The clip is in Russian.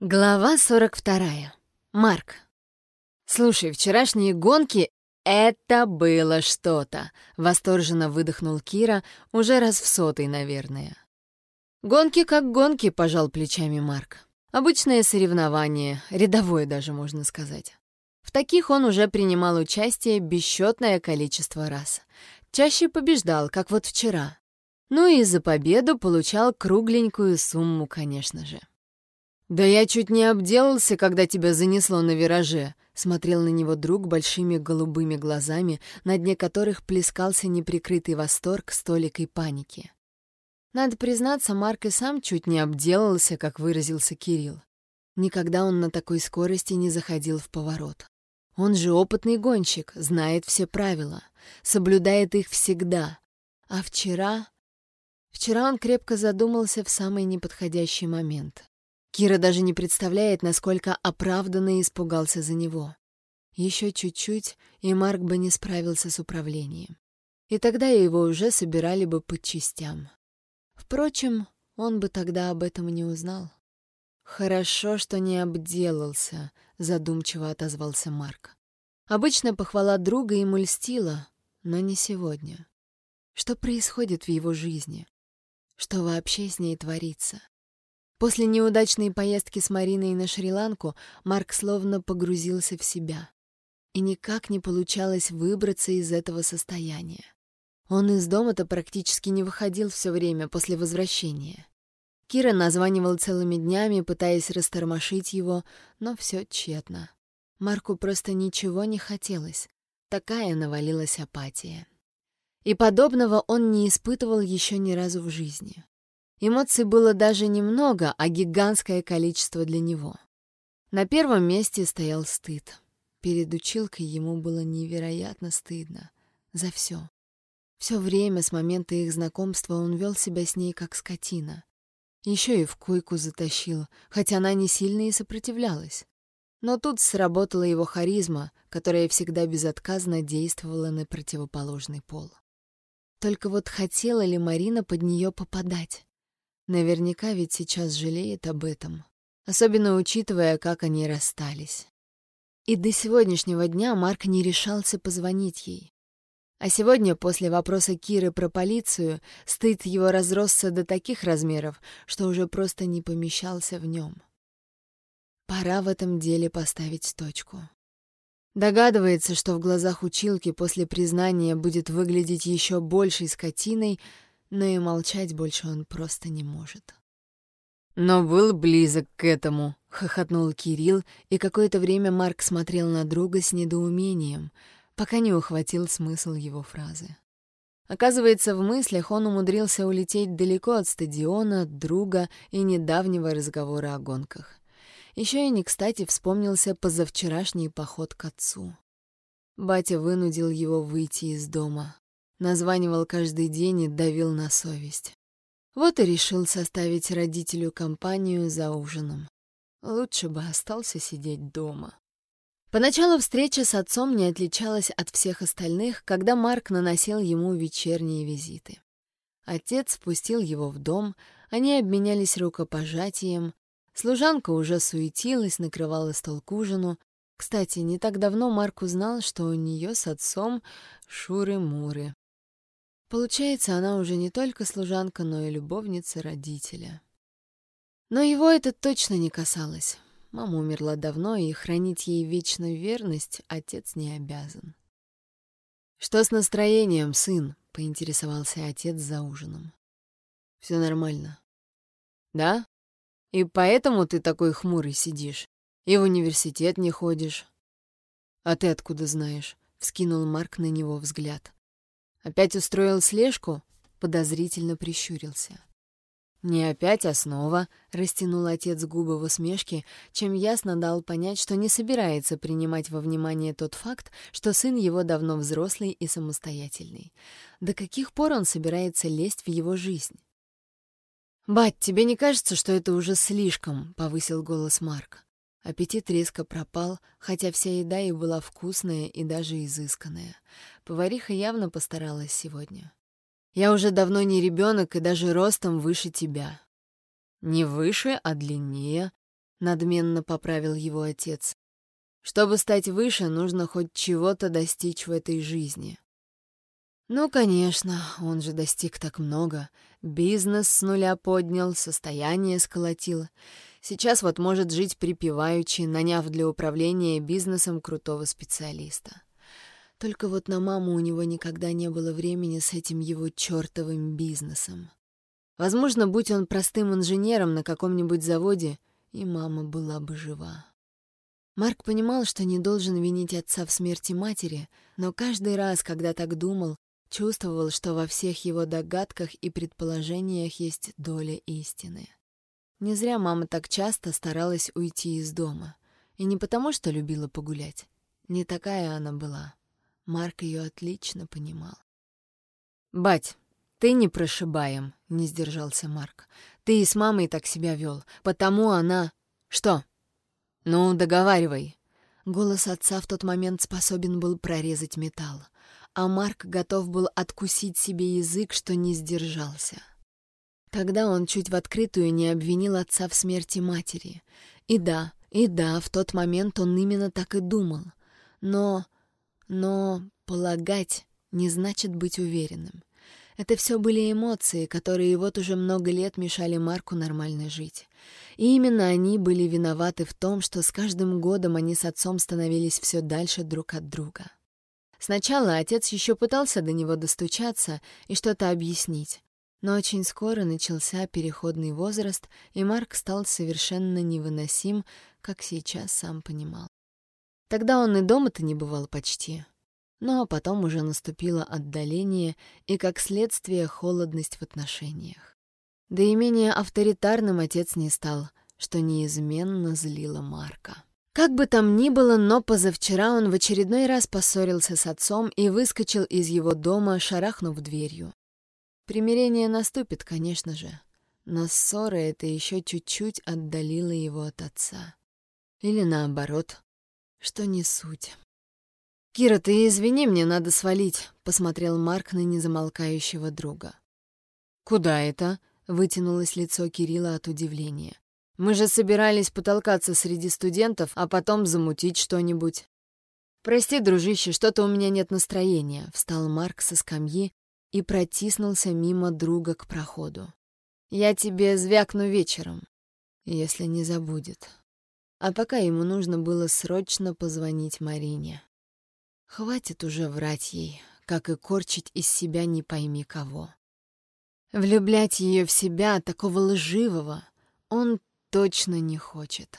Глава 42. Марк. «Слушай, вчерашние гонки — это было что-то!» — восторженно выдохнул Кира, уже раз в сотый, наверное. «Гонки как гонки», — пожал плечами Марк. «Обычное соревнование, рядовое даже, можно сказать. В таких он уже принимал участие бесчетное количество раз. Чаще побеждал, как вот вчера. Ну и за победу получал кругленькую сумму, конечно же. «Да я чуть не обделался, когда тебя занесло на вираже», — смотрел на него друг большими голубыми глазами, на дне которых плескался неприкрытый восторг с толикой паники. Надо признаться, Марк и сам чуть не обделался, как выразился Кирилл. Никогда он на такой скорости не заходил в поворот. Он же опытный гонщик, знает все правила, соблюдает их всегда. А вчера... Вчера он крепко задумался в самый неподходящий момент. Кира даже не представляет, насколько оправданно испугался за него. Еще чуть-чуть, и Марк бы не справился с управлением. И тогда его уже собирали бы по частям. Впрочем, он бы тогда об этом не узнал. «Хорошо, что не обделался», — задумчиво отозвался Марк. Обычно похвала друга ему льстила, но не сегодня. Что происходит в его жизни? Что вообще с ней творится? После неудачной поездки с Мариной на Шри-Ланку Марк словно погрузился в себя. И никак не получалось выбраться из этого состояния. Он из дома-то практически не выходил все время после возвращения. Кира названивал целыми днями, пытаясь растормошить его, но все тщетно. Марку просто ничего не хотелось. Такая навалилась апатия. И подобного он не испытывал еще ни разу в жизни. Эмоций было даже немного, а гигантское количество для него. На первом месте стоял стыд. Перед училкой ему было невероятно стыдно. За все. Все время с момента их знакомства он вел себя с ней как скотина. Еще и в койку затащил, хотя она не сильно и сопротивлялась. Но тут сработала его харизма, которая всегда безотказно действовала на противоположный пол. Только вот хотела ли Марина под нее попадать? Наверняка ведь сейчас жалеет об этом, особенно учитывая, как они расстались. И до сегодняшнего дня Марк не решался позвонить ей. А сегодня, после вопроса Киры про полицию, стыд его разросся до таких размеров, что уже просто не помещался в нем. Пора в этом деле поставить точку. Догадывается, что в глазах училки после признания будет выглядеть еще большей скотиной, но и молчать больше он просто не может. «Но был близок к этому», — хохотнул Кирилл, и какое-то время Марк смотрел на друга с недоумением, пока не ухватил смысл его фразы. Оказывается, в мыслях он умудрился улететь далеко от стадиона, друга и недавнего разговора о гонках. Еще и не кстати вспомнился позавчерашний поход к отцу. Батя вынудил его выйти из дома. Названивал каждый день и давил на совесть. Вот и решил составить родителю компанию за ужином. Лучше бы остался сидеть дома. Поначалу встреча с отцом не отличалась от всех остальных, когда Марк наносил ему вечерние визиты. Отец спустил его в дом, они обменялись рукопожатием. Служанка уже суетилась, накрывала стол к ужину. Кстати, не так давно Марк узнал, что у нее с отцом шуры-муры. Получается, она уже не только служанка, но и любовница родителя. Но его это точно не касалось. Мама умерла давно, и хранить ей вечную верность отец не обязан. «Что с настроением, сын?» — поинтересовался отец за ужином. «Все нормально». «Да? И поэтому ты такой хмурый сидишь? И в университет не ходишь?» «А ты откуда знаешь?» — вскинул Марк на него взгляд. Опять устроил слежку? Подозрительно прищурился. «Не опять, а снова», — растянул отец губы в усмешке, чем ясно дал понять, что не собирается принимать во внимание тот факт, что сын его давно взрослый и самостоятельный. До каких пор он собирается лезть в его жизнь? «Бать, тебе не кажется, что это уже слишком?» — повысил голос Марк. Аппетит резко пропал, хотя вся еда и была вкусная и даже изысканная. Повариха явно постаралась сегодня. «Я уже давно не ребенок и даже ростом выше тебя». «Не выше, а длиннее. — надменно поправил его отец. «Чтобы стать выше, нужно хоть чего-то достичь в этой жизни». Ну, конечно, он же достиг так много. Бизнес с нуля поднял, состояние сколотил. Сейчас вот может жить припеваючи, наняв для управления бизнесом крутого специалиста. Только вот на маму у него никогда не было времени с этим его чертовым бизнесом. Возможно, будь он простым инженером на каком-нибудь заводе, и мама была бы жива. Марк понимал, что не должен винить отца в смерти матери, но каждый раз, когда так думал, чувствовал, что во всех его догадках и предположениях есть доля истины. Не зря мама так часто старалась уйти из дома. И не потому, что любила погулять. Не такая она была. Марк ее отлично понимал. «Бать, ты не прошибаем», — не сдержался Марк. «Ты и с мамой так себя вел, потому она...» «Что?» «Ну, договаривай». Голос отца в тот момент способен был прорезать металл, а Марк готов был откусить себе язык, что не сдержался. Тогда он чуть в открытую не обвинил отца в смерти матери. И да, и да, в тот момент он именно так и думал. Но но полагать не значит быть уверенным. Это все были эмоции, которые вот уже много лет мешали Марку нормально жить. И именно они были виноваты в том, что с каждым годом они с отцом становились все дальше друг от друга. Сначала отец еще пытался до него достучаться и что-то объяснить, но очень скоро начался переходный возраст, и Марк стал совершенно невыносим, как сейчас сам понимал. Тогда он и дома-то не бывал почти. Но потом уже наступило отдаление и, как следствие, холодность в отношениях. Да и менее авторитарным отец не стал, что неизменно злило Марка. Как бы там ни было, но позавчера он в очередной раз поссорился с отцом и выскочил из его дома, шарахнув дверью. Примирение наступит, конечно же, но ссора это еще чуть-чуть отдалила его от отца. Или наоборот, что не суть. «Кира, ты извини, мне надо свалить», — посмотрел Марк на незамолкающего друга. «Куда это?» — вытянулось лицо Кирилла от удивления. «Мы же собирались потолкаться среди студентов, а потом замутить что-нибудь». «Прости, дружище, что-то у меня нет настроения», — встал Марк со скамьи и протиснулся мимо друга к проходу. «Я тебе звякну вечером, если не забудет». А пока ему нужно было срочно позвонить Марине. Хватит уже врать ей, как и корчить из себя не пойми кого. Влюблять ее в себя, такого лживого, он точно не хочет.